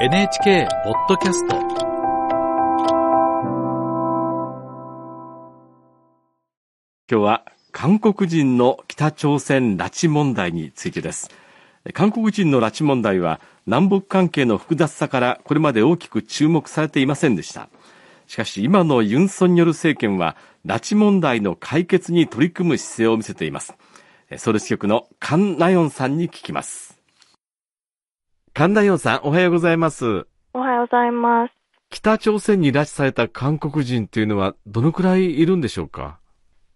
NHK ポッドキャスト。今日は韓国人の北朝鮮拉致問題についてです。韓国人の拉致問題は南北関係の複雑さからこれまで大きく注目されていませんでした。しかし今のユン・ソンニョル政権は拉致問題の解決に取り組む姿勢を見せています。ソウル支局のカン・ナヨンさんに聞きます。カン・ナヨンさんおはようございます。おはようございます。北朝鮮に拉致された韓国人というのはどのくらいいるんでしょうか？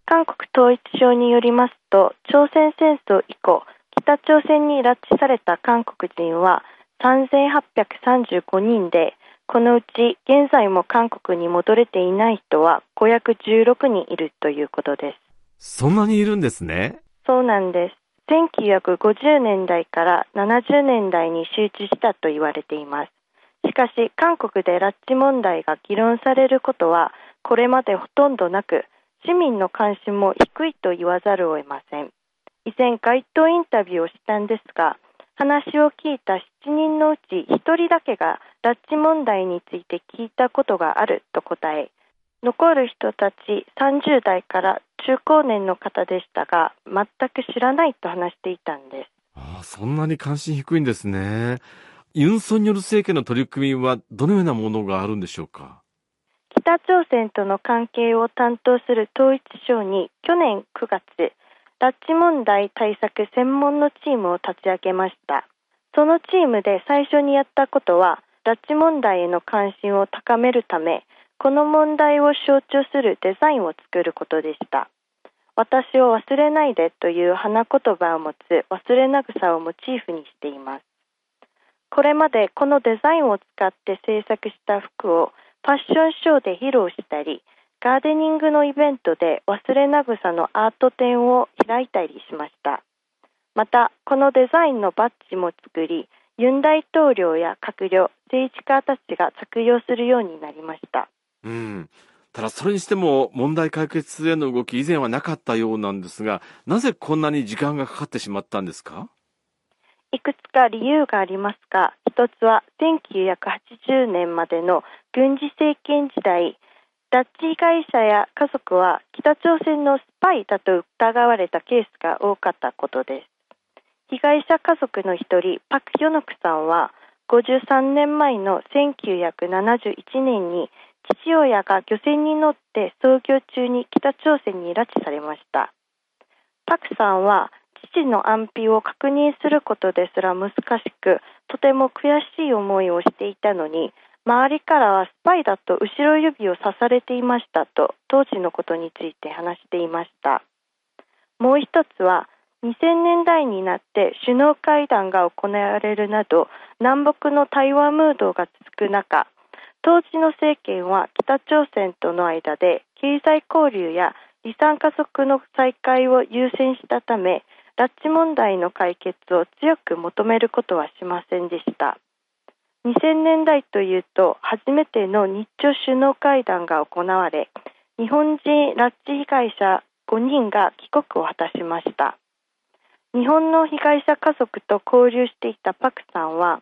韓国統一省によりますと朝鮮戦争以降北朝鮮に拉致された韓国人は3835人でこのうち現在も韓国に戻れていない人は516人いるということです。そんなにいるんですね。そうなんです1950年代から70年代に集中したと言われています。しかし韓国で拉致問題が議論されることはこれまでほとんどなく市民の関心も低いと言わざるを得ません。以前街頭インタビューをしたんですが話を聞いた7人のうち1人だけが拉致問題について聞いたことがあると答え残る人たち30代から中高年の方でしたが全く知らないと話していたんです。ああそんなに関心低いんですね。ユン・ソンニョル政権の取り組みはどのようなものがあるんでしょうか？北朝鮮との関係を担当する統一省に去年9月拉致問題対策専門のチームを立ち上げました。そのチームで最初にやったことは拉致問題への関心を高めるためこの問題を象徴するデザインを作ることでした。私を忘れないでという花言葉を持つ忘れなぐさをモチーフにしています。これまでこのデザインを使って制作した服をファッションショーで披露したりガーデニングのイベントで忘れなぐさのアート展を開いたりしました。またこのデザインのバッジも作りユン大統領や閣僚政治家たちが着用するようになりました。うん。ただそれにしても問題解決への動き以前はなかったようなんですがなぜこんなに時間がかかってしまったんですか？いくつか理由がありますが一つは1980年までの軍事政権時代拉致被害者や家族は北朝鮮のスパイだと疑われたケースが多かったことです。被害者家族の一人パク・ヨノクさんは53年前の1971年に父親が漁船に乗って操業中に北朝鮮に拉致されました。パクさんは父の安否を確認することですら難しくとても悔しい思いをしていたのに周りからはスパイだと後ろ指を刺されていましたと当時のことについて話していました。もう一つは2000年代になって首脳会談が行われるなど南北の対話ムードが続く中当時の政権は北朝鮮との間で経済交流や離散家族の再開を優先したため拉致問題の解決を強く求めることはしませんでした。2000年代というと初めての日朝首脳会談が行われ日本人拉致被害者5人が帰国を果たしました。日本の被害者家族と交流していたパクさんは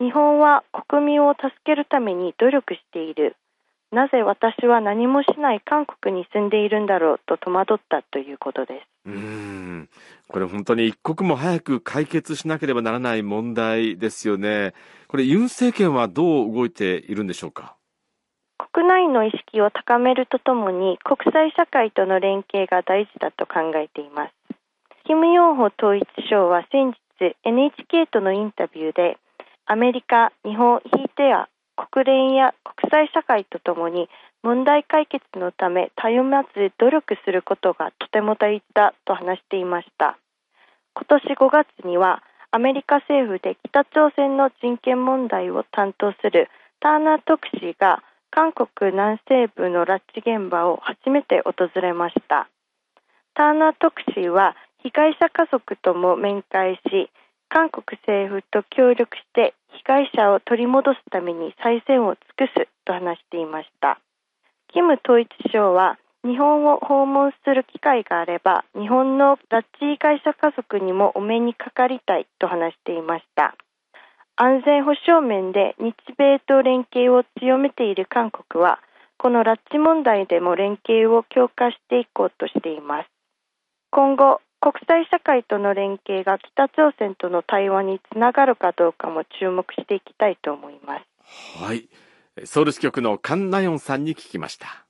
日本は国民を助けるために努力している。なぜ私は何もしない韓国に住んでいるんだろうと戸惑ったということです。うん。これ本当に一刻も早く解決しなければならない問題ですよね。これユン政権はどう動いているんでしょうか？国内の意識を高めるとともに国際社会との連携が大事だと考えています。キム・ヨンホ統一相は先日 NHK とのインタビューでアメリカ、日本、ひいてや国連や国際社会とともに問題解決のためたゆまず努力することがとても大事だと話していました。今年5月にはアメリカ政府で北朝鮮の人権問題を担当するターナー特使が韓国南西部の拉致現場を初めて訪れました。ターナー特使は被害者家族とも面会し韓国政府と協力して被害者を取り戻すために最善を尽くすと話していましたキム統一相は日本を訪問する機会があれば日本の拉致被害者家族にもお目にかかりたいと話していました安全保障面で日米と連携を強めている韓国は、この拉致問題でも連携を強化していこうとしています。今後、国際社会との連携が北朝鮮との対話につながるかどうかも注目していきたいと思います。はい。ソウル支局のカンナヨンさんに聞きました。